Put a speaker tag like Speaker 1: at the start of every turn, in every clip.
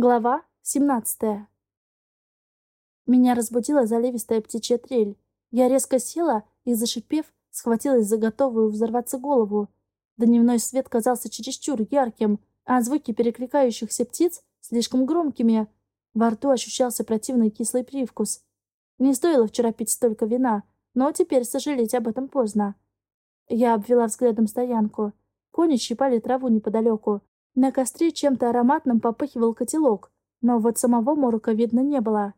Speaker 1: Глава 17 Меня разбудила заливистая птичья трель. Я резко села и, зашипев, схватилась за готовую взорваться голову. Дневной свет казался чересчур ярким, а звуки перекликающихся птиц слишком громкими. Во рту ощущался противный кислый привкус. Не стоило вчера пить столько вина, но теперь сожалеть об этом поздно. Я обвела взглядом стоянку. Кони щипали траву неподалеку, на костре чем-то ароматным попыхивал котелок, но вот самого морока видно не было.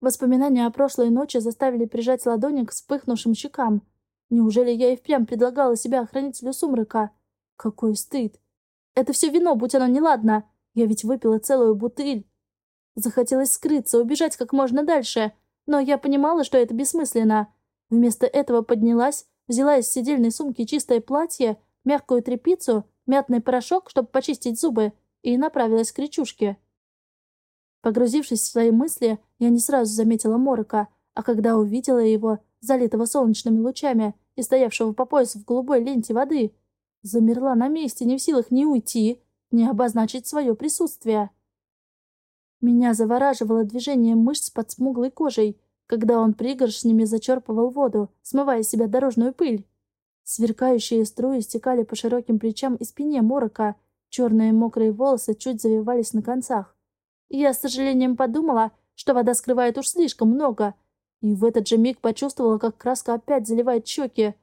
Speaker 1: Воспоминания о прошлой ночи заставили прижать ладони к вспыхнувшим щекам. Неужели я и впрямь предлагала себя охранителю сумрака? Какой стыд! Это все вино, будь оно неладно. Я ведь выпила целую бутыль. Захотелось скрыться, убежать как можно дальше, но я понимала, что это бессмысленно. Вместо этого поднялась, взяла из сидельной сумки чистое платье, мягкую тряпицу мятный порошок, чтобы почистить зубы, и направилась к речушке. Погрузившись в свои мысли, я не сразу заметила Морока, а когда увидела его, залитого солнечными лучами и стоявшего по пояс в голубой ленте воды, замерла на месте, не в силах ни уйти, ни обозначить свое присутствие. Меня завораживало движение мышц под смуглой кожей, когда он пригоршнями зачерпывал воду, смывая с себя дорожную пыль. Сверкающие струи стекали по широким плечам и спине морока, черные мокрые волосы чуть завивались на концах. Я с сожалением подумала, что вода скрывает уж слишком много, и в этот же миг почувствовала, как краска опять заливает щеки.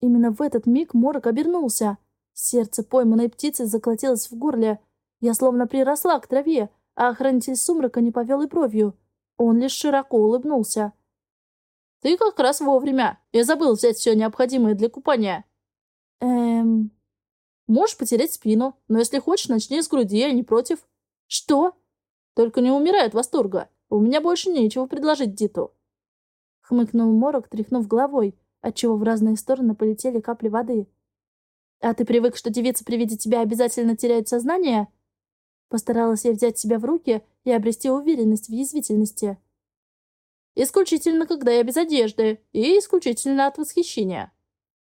Speaker 1: Именно в этот миг морок обернулся. Сердце пойманной птицы заколотилось в горле. Я словно приросла к траве, а охранитель сумрака не повел и бровью. Он лишь широко улыбнулся. «Ты как раз вовремя. Я забыл взять все необходимое для купания». «Эм...» «Можешь потерять спину, но если хочешь, начни с груди, я не против». «Что?» «Только не умирай от восторга. У меня больше нечего предложить Диту». Хмыкнул Морок, тряхнув головой, отчего в разные стороны полетели капли воды. «А ты привык, что девицы при виде тебя обязательно теряют сознание?» Постаралась я взять себя в руки и обрести уверенность в язвительности. Исключительно, когда я без одежды, и исключительно от восхищения.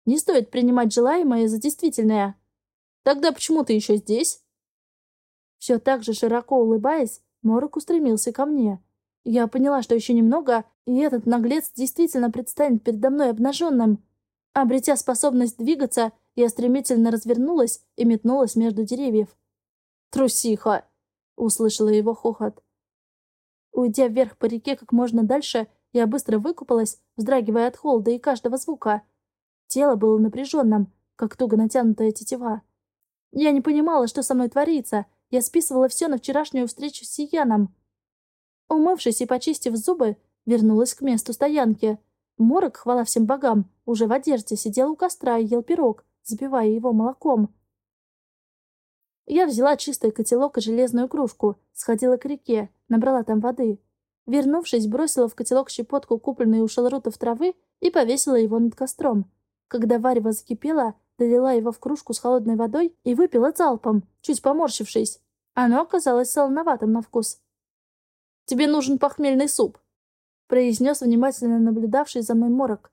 Speaker 1: Не стоит принимать желаемое за действительное. Тогда почему ты еще здесь?» Все так же широко улыбаясь, Морок устремился ко мне. Я поняла, что еще немного, и этот наглец действительно предстанет передо мной обнаженным. Обретя способность двигаться, я стремительно развернулась и метнулась между деревьев. «Трусиха!» — услышала его хохот. Уйдя вверх по реке как можно дальше, я быстро выкупалась, вздрагивая от холода и каждого звука. Тело было напряженным, как туго натянутая тетива. Я не понимала, что со мной творится. Я списывала все на вчерашнюю встречу с Сияном. Умывшись и почистив зубы, вернулась к месту стоянки. Морок, хвала всем богам, уже в одежде сидел у костра и ел пирог, запивая его молоком. Я взяла чистый котелок и железную кружку, сходила к реке, набрала там воды. Вернувшись, бросила в котелок щепотку, купленной у шалрутов травы, и повесила его над костром. Когда варево закипело, долила его в кружку с холодной водой и выпила залпом, чуть поморщившись. Оно оказалось солоноватым на вкус. «Тебе нужен похмельный суп», — произнес внимательно наблюдавший за мной морок.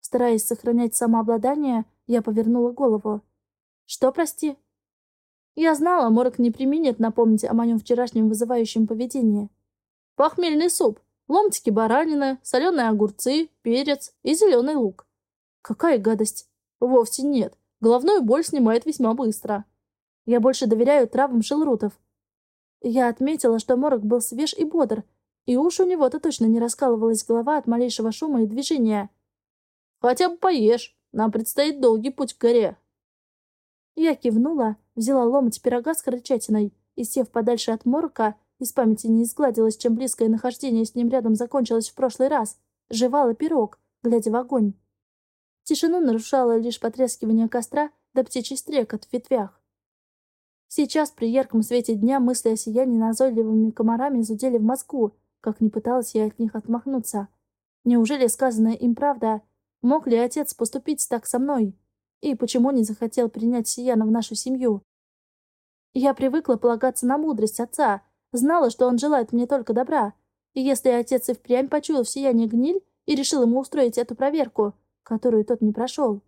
Speaker 1: Стараясь сохранять самообладание, я повернула голову. «Что, прости?» Я знала, Морок не применит напомнить о моем вчерашнем вызывающем поведении. Похмельный суп, ломтики баранины, соленые огурцы, перец и зеленый лук. Какая гадость! Вовсе нет. Головную боль снимает весьма быстро. Я больше доверяю травам шелрутов. Я отметила, что Морок был свеж и бодр, и уж у него-то точно не раскалывалась голова от малейшего шума и движения. «Хотя бы поешь. Нам предстоит долгий путь к горе». Я кивнула, взяла ломоть пирога с крольчатиной и, сев подальше от морка, из памяти не изгладилось, чем близкое нахождение с ним рядом закончилось в прошлый раз, жевала пирог, глядя в огонь. Тишину нарушало лишь потрескивание костра да птичий стрекот в ветвях. Сейчас, при ярком свете дня, мысли о сиянии назойливыми комарами зудели в мозгу, как не пыталась я от них отмахнуться. Неужели сказанное им правда? Мог ли отец поступить так со мной? И почему не захотел принять Сияна в нашу семью? Я привыкла полагаться на мудрость отца, знала, что он желает мне только добра. И если отец и впрямь почуял в Сиянии гниль и решил ему устроить эту проверку, которую тот не прошел.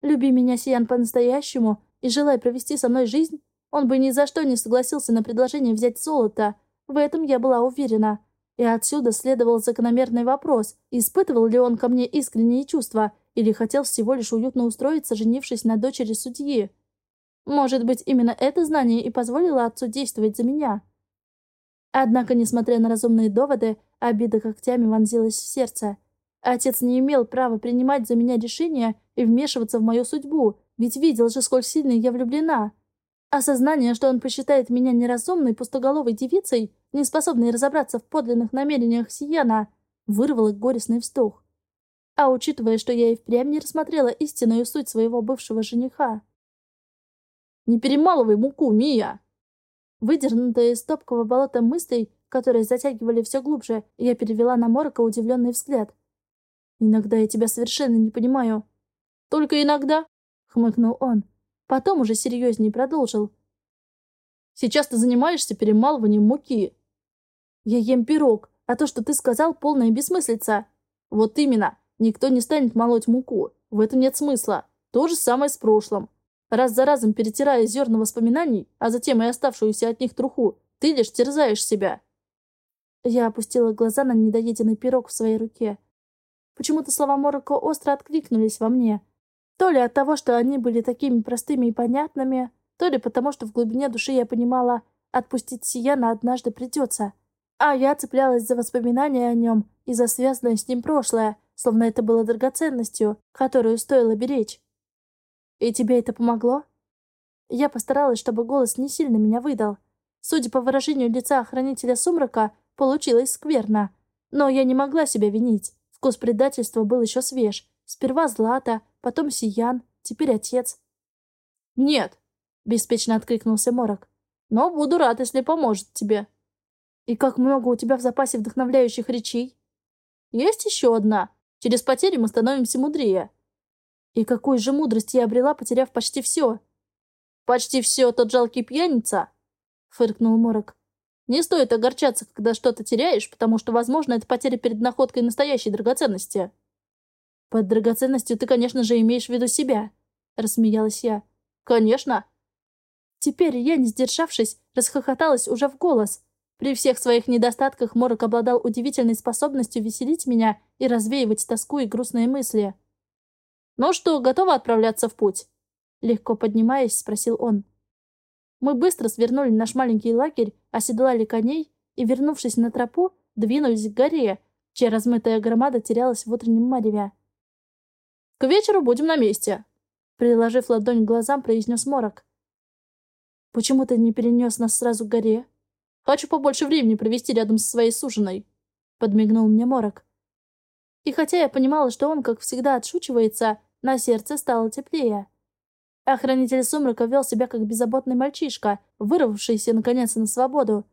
Speaker 1: Люби меня, Сиян, по-настоящему, и желай провести со мной жизнь, Он бы ни за что не согласился на предложение взять золото. В этом я была уверена. И отсюда следовал закономерный вопрос, испытывал ли он ко мне искренние чувства или хотел всего лишь уютно устроиться, женившись на дочери судьи. Может быть, именно это знание и позволило отцу действовать за меня. Однако, несмотря на разумные доводы, обида когтями вонзилась в сердце. Отец не имел права принимать за меня решения и вмешиваться в мою судьбу, ведь видел же, сколь сильно я влюблена. Осознание, что он посчитает меня неразумной, пустоголовой девицей, не способной разобраться в подлинных намерениях Сияна, вырвало горестный вздох. А учитывая, что я и впрямь не рассмотрела истинную суть своего бывшего жениха.
Speaker 2: «Не перемалывай муку, Мия!»
Speaker 1: Выдернутая из топкого болота мыслей, которые затягивали все глубже, я перевела на Морока удивленный взгляд. «Иногда я тебя совершенно не понимаю».
Speaker 2: «Только иногда?» — хмыкнул он.
Speaker 1: Потом уже серьезнее продолжил.
Speaker 2: «Сейчас ты занимаешься перемалыванием муки».
Speaker 1: «Я ем пирог, а то, что ты сказал, полная бессмыслица».
Speaker 2: «Вот именно. Никто не станет молоть муку. В этом нет смысла. То же самое с прошлым. Раз за разом перетирая зерна воспоминаний, а затем и оставшуюся от них труху, ты лишь терзаешь себя.
Speaker 1: Я опустила глаза на недоеденный пирог в своей руке. Почему-то слова Мороко остро откликнулись во мне. То ли от того, что они были такими простыми и понятными, то ли потому, что в глубине души я понимала, отпустить Сияна однажды придется. А я цеплялась за воспоминания о нем и за связанное с ним прошлое, словно это было драгоценностью, которую стоило беречь. «И тебе это помогло?» Я постаралась, чтобы голос не сильно меня выдал. Судя по выражению лица охранителя сумрака, получилось скверно. Но я не могла себя винить. Вкус предательства был еще свеж. Сперва Злата, потом Сиян, теперь отец.
Speaker 2: «Нет», — беспечно откликнулся Морок. «Но буду рад, если поможет тебе».
Speaker 1: «И как много у тебя в запасе вдохновляющих речей?»
Speaker 2: «Есть еще одна. Через потери мы становимся мудрее.
Speaker 1: И какую же мудрость я обрела, потеряв почти все?
Speaker 2: «Почти все тот жалкий пьяница!» — фыркнул Морок. «Не стоит огорчаться, когда что-то теряешь, потому что, возможно, это потеря перед находкой настоящей драгоценности».
Speaker 1: «Под драгоценностью ты, конечно же, имеешь в виду себя», — рассмеялась я.
Speaker 2: «Конечно».
Speaker 1: Теперь я, не сдержавшись, расхохоталась уже в голос. При всех своих недостатках Морок обладал удивительной способностью веселить меня и развеивать тоску и грустные мысли.
Speaker 2: «Ну что, готова отправляться в путь?»
Speaker 1: Легко поднимаясь, спросил он. Мы быстро свернули наш маленький лагерь, оседлали коней и, вернувшись на тропу, двинулись к горе, чья размытая громада терялась в утреннем мареве.
Speaker 2: «К вечеру будем на месте», — приложив ладонь к глазам, произнес Морок.
Speaker 1: «Почему ты не перенес нас сразу к горе?»
Speaker 2: «Хочу побольше времени провести рядом со своей суженой», —
Speaker 1: подмигнул мне Морок. И хотя я понимала, что он, как всегда, отшучивается, на сердце стало теплее. Охранитель сумрака вел себя как беззаботный мальчишка, вырвавшийся наконец на свободу.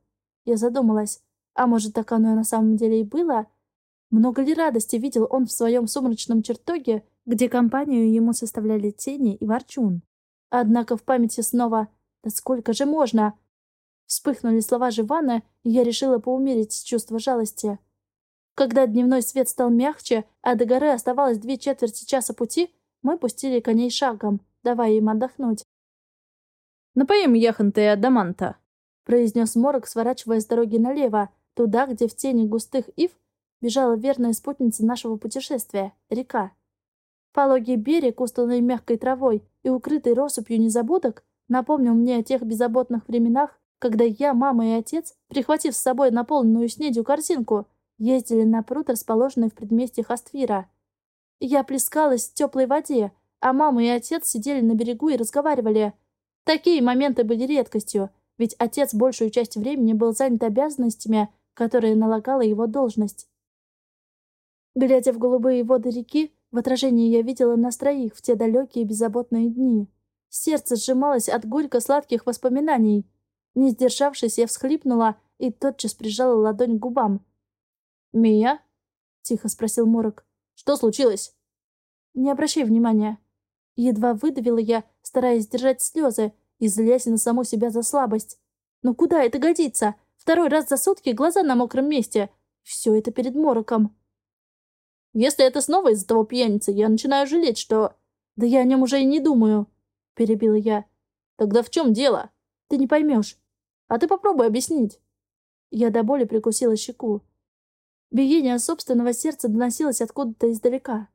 Speaker 1: Я задумалась, а может, так оно на самом деле и было? Много ли радости видел он в своем сумрачном чертоге, где компанию ему составляли тени и ворчун? Однако в памяти снова «Да сколько же можно?» Вспыхнули слова Живана, и я решила поумерить чувство жалости. Когда дневной свет стал мягче, а до горы оставалось две четверти часа пути, мы пустили коней шагом, давая им отдохнуть.
Speaker 2: «Напоим яхонта и адаманта», —
Speaker 1: произнес Морок, сворачивая с дороги налево, туда, где в тени густых ив бежала верная спутница нашего путешествия — река. Пологий берег, устланный мягкой травой и укрытый россыпью незабудок, напомнил мне о тех беззаботных временах, когда я, мама и отец, прихватив с собой наполненную снедью корзинку, ездили на пруд, расположенный в предместье Хаствира. Я плескалась в теплой воде, а мама и отец сидели на берегу и разговаривали. Такие моменты были редкостью, ведь отец большую часть времени был занят обязанностями, которые налагала его должность. Глядя в голубые воды реки, в отражении я видела нас троих в те далекие беззаботные дни. Сердце сжималось от горько-сладких воспоминаний. Не сдержавшись, я всхлипнула и тотчас прижала ладонь к губам.
Speaker 2: «Мия?»
Speaker 1: — тихо спросил Морок.
Speaker 2: «Что случилось?»
Speaker 1: «Не обращай внимания». Едва выдавила я, стараясь сдержать слезы и злясь на саму себя за слабость. «Ну куда это годится? Второй раз за сутки глаза на мокром месте. Все это перед Мороком».
Speaker 2: «Если это снова из-за того пьяницы, я начинаю жалеть, что...»
Speaker 1: «Да я о нем уже и не думаю», — перебила я.
Speaker 2: «Тогда в чем дело?»
Speaker 1: Ты не поймешь.
Speaker 2: А ты попробуй объяснить.
Speaker 1: Я до боли прикусила щеку. Биение собственного сердца доносилось откуда-то издалека.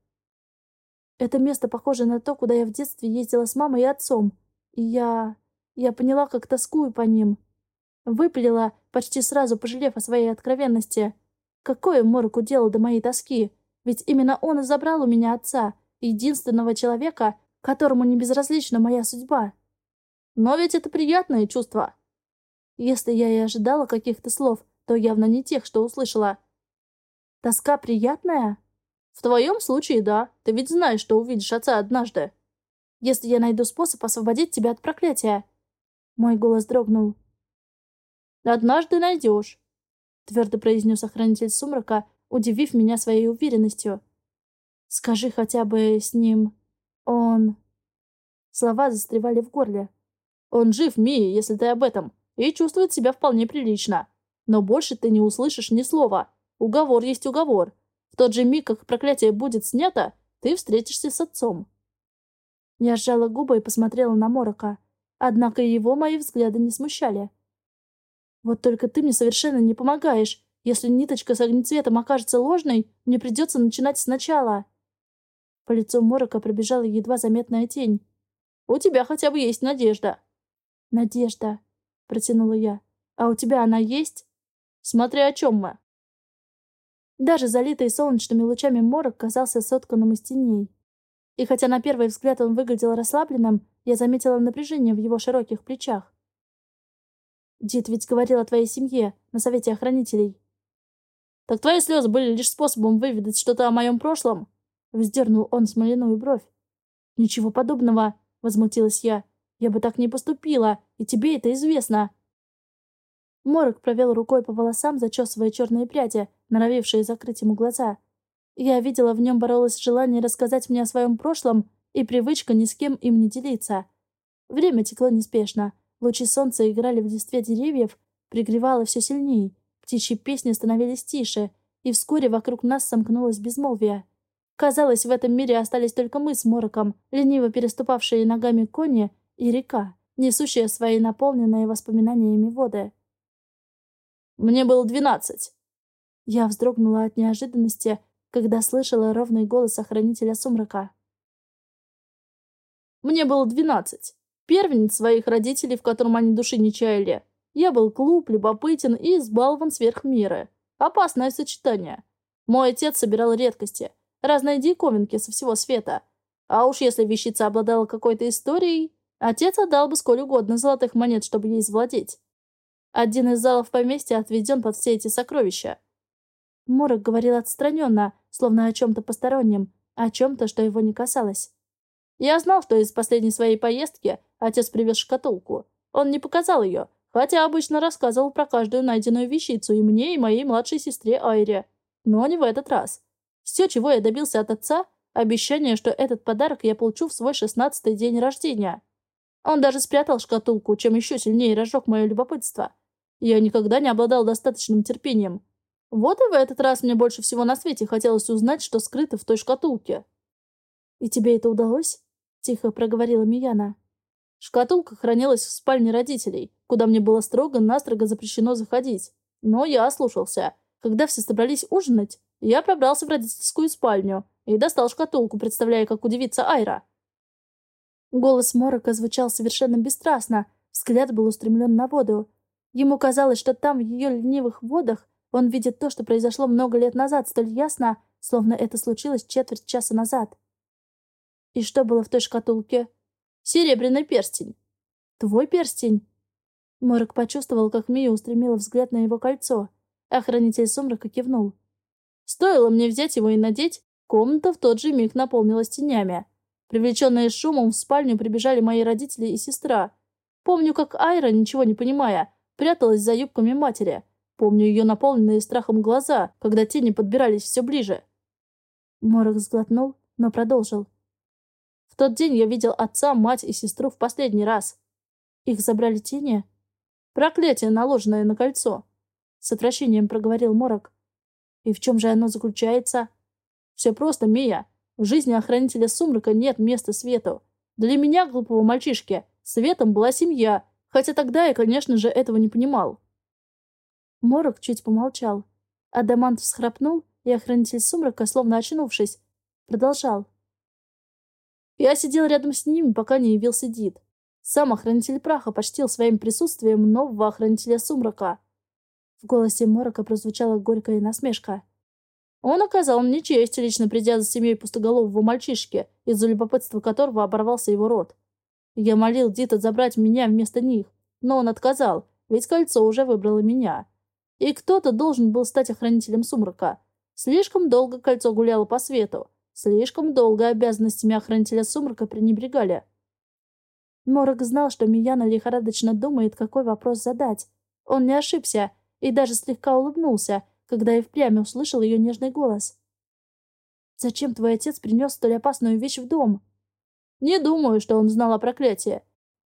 Speaker 1: Это место похоже на то, куда я в детстве ездила с мамой и отцом. И я... я поняла, как тоскую по ним. Выпалила, почти сразу пожалев о своей откровенности. Какое Мороку дело до моей тоски? Ведь именно он и забрал у меня отца, единственного человека, которому не безразлична моя судьба.
Speaker 2: Но ведь это приятное чувство.
Speaker 1: Если я и ожидала каких-то слов, то явно не тех, что услышала. Тоска приятная?
Speaker 2: В твоем случае, да. Ты ведь знаешь, что увидишь отца однажды.
Speaker 1: Если я найду способ освободить тебя от проклятия. Мой голос дрогнул.
Speaker 2: Однажды найдешь,
Speaker 1: твердо произнес охранитель сумрака, удивив меня своей уверенностью. Скажи хотя бы с ним... Он... Слова застревали в горле.
Speaker 2: Он жив, Мия, если ты об этом, и чувствует себя вполне прилично. Но больше ты не услышишь ни слова. Уговор есть уговор. В тот же миг, как проклятие будет снято, ты встретишься с отцом.
Speaker 1: Я сжала губы и посмотрела на Морока. Однако его мои взгляды не смущали. Вот только ты мне совершенно не помогаешь. Если ниточка с огнецветом окажется ложной, мне придется начинать сначала. По лицу Морока пробежала едва заметная тень.
Speaker 2: «У тебя хотя бы есть надежда».
Speaker 1: «Надежда», — протянула я. «А у тебя она есть?»
Speaker 2: «Смотря о чем мы».
Speaker 1: Даже залитый солнечными лучами морок казался сотканным из теней. И хотя на первый взгляд он выглядел расслабленным, я заметила напряжение в его широких плечах. «Дед ведь говорил о твоей семье на совете охранителей».
Speaker 2: «Так твои слезы были лишь способом выведать что-то о моем прошлом?»
Speaker 1: Вздернул он смоляную бровь. «Ничего подобного», — возмутилась я. «Я бы так не поступила, и тебе это известно». Морок провел рукой по волосам, зачесывая черные пряди, норовившие закрыть ему глаза. Я видела, в нем боролось желание рассказать мне о своем прошлом и привычка ни с кем им не делиться. Время текло неспешно. Лучи солнца играли в листве деревьев, пригревало все сильнее. Птичьи песни становились тише, и вскоре вокруг нас сомкнулось безмолвие. Казалось, в этом мире остались только мы с Мороком, лениво переступавшие ногами кони, и река, несущая свои наполненные воспоминаниями воды.
Speaker 2: Мне было двенадцать.
Speaker 1: Я вздрогнула от неожиданности, когда слышала ровный голос охранителя сумрака.
Speaker 2: Мне было двенадцать. Первенец своих родителей, в котором они души не чаяли. Я был глуп, любопытен и избалован сверх меры. Опасное сочетание. Мой отец собирал редкости, разные диковинки со всего света. А уж если вещица обладала какой-то историей, отец отдал бы сколь угодно золотых монет, чтобы ей завладеть. Один из залов поместья отведен под все эти сокровища.
Speaker 1: Морок говорил отстраненно, словно о чем-то постороннем, о чем-то, что его не касалось.
Speaker 2: Я знал, что из последней своей поездки отец привез шкатулку. Он не показал ее, хотя обычно рассказывал про каждую найденную вещицу и мне, и моей младшей сестре Айре. Но не в этот раз. Все, чего я добился от отца, обещание, что этот подарок я получу в свой шестнадцатый день рождения. Он даже спрятал шкатулку, чем еще сильнее разжег мое любопытство. Я никогда не обладал достаточным терпением. Вот и в этот раз мне больше всего на свете хотелось узнать, что скрыто в той шкатулке.
Speaker 1: «И тебе это удалось?» — тихо проговорила Мияна.
Speaker 2: Шкатулка хранилась в спальне родителей, куда мне было строго-настрого запрещено заходить. Но я ослушался. Когда все собрались ужинать, я пробрался в родительскую спальню и достал шкатулку, представляя, как удивится Айра.
Speaker 1: Голос Морока звучал совершенно бесстрастно, взгляд был устремлен на воду. Ему казалось, что там, в ее ленивых водах, он видит то, что произошло много лет назад, столь ясно, словно это случилось четверть часа назад. И что было в той шкатулке?
Speaker 2: Серебряный перстень.
Speaker 1: Твой перстень? Морок почувствовал, как Мия устремила взгляд на его кольцо. Охранитель сумрака кивнул.
Speaker 2: Стоило мне взять его и надеть, комната в тот же миг наполнилась тенями. Привлеченные шумом в спальню прибежали мои родители и сестра. Помню, как Айра, ничего не понимая, пряталась за юбками матери. Помню ее наполненные страхом глаза, когда тени подбирались все ближе.
Speaker 1: Морок сглотнул, но продолжил.
Speaker 2: В тот день я видел отца, мать и сестру в последний раз.
Speaker 1: Их забрали тени?
Speaker 2: Проклятие, наложенное на кольцо.
Speaker 1: С отвращением проговорил Морок. И в чем же оно заключается?
Speaker 2: Все просто, Мия. В жизни охранителя сумрака нет места свету. Для меня, глупого мальчишки, светом была семья, Хотя тогда я, конечно же, этого не понимал.
Speaker 1: Морок чуть помолчал. Адамант всхрапнул, и охранитель сумрака, словно очнувшись, продолжал.
Speaker 2: Я сидел рядом с ними, пока не явился Дид. Сам охранитель праха почтил своим присутствием нового охранителя сумрака.
Speaker 1: В голосе Морока прозвучала горькая насмешка.
Speaker 2: Он оказал мне честь, лично придя за семьей пустоголового мальчишки, из-за любопытства которого оборвался его рот. Я молил Дита забрать меня вместо них, но он отказал, ведь кольцо уже выбрало меня. И кто-то должен был стать охранителем сумрака. Слишком долго кольцо гуляло по свету. Слишком долго обязанностями охранителя сумрака пренебрегали.
Speaker 1: Морок знал, что Мияна лихорадочно думает, какой вопрос задать. Он не ошибся и даже слегка улыбнулся, когда и впрямь услышал ее нежный голос. «Зачем твой отец принес столь опасную вещь в дом?»
Speaker 2: «Не думаю, что он знал о проклятии.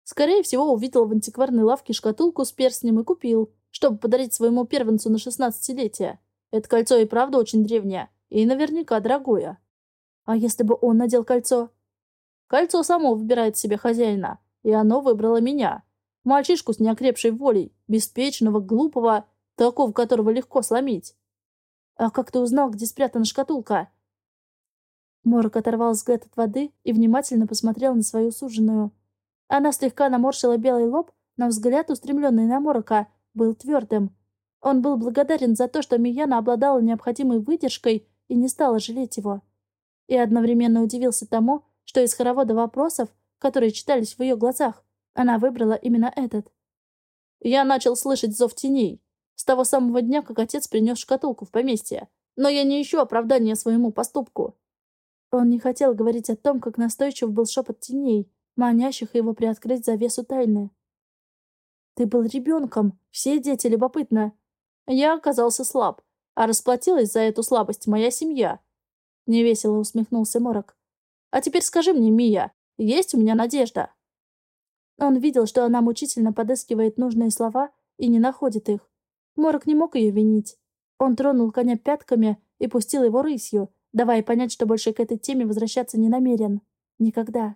Speaker 2: Скорее всего, увидел в антикварной лавке шкатулку с перстнем и купил, чтобы подарить своему первенцу на шестнадцатилетие. Это кольцо и правда очень древнее, и наверняка дорогое.
Speaker 1: А если бы он надел кольцо?
Speaker 2: Кольцо само выбирает себе хозяина, и оно выбрало меня. Мальчишку с неокрепшей волей, беспечного, глупого, такого, которого легко сломить.
Speaker 1: А как ты узнал, где спрятана шкатулка? Морок оторвал взгляд от воды и внимательно посмотрел на свою суженую. Она слегка наморщила белый лоб, но взгляд, устремленный на Морока, был твердым. Он был благодарен за то, что Мияна обладала необходимой выдержкой и не стала жалеть его. И одновременно удивился тому, что из хоровода вопросов, которые читались в ее глазах, она выбрала именно этот.
Speaker 2: «Я начал слышать зов теней», с того самого дня, как отец принес шкатулку в поместье. Но я не ищу оправдания своему поступку.
Speaker 1: Он не хотел говорить о том, как настойчив был шепот теней, манящих его приоткрыть завесу тайны. Ты был ребенком, все дети любопытно.
Speaker 2: Я оказался слаб, а расплатилась за эту слабость моя семья. Невесело усмехнулся Морок. А теперь скажи мне, Мия, есть у меня надежда?
Speaker 1: Он видел, что она мучительно подыскивает нужные слова и не находит их. Морок не мог ее винить. Он тронул коня пятками и пустил его рысью, давая понять, что больше к этой теме возвращаться не намерен. Никогда.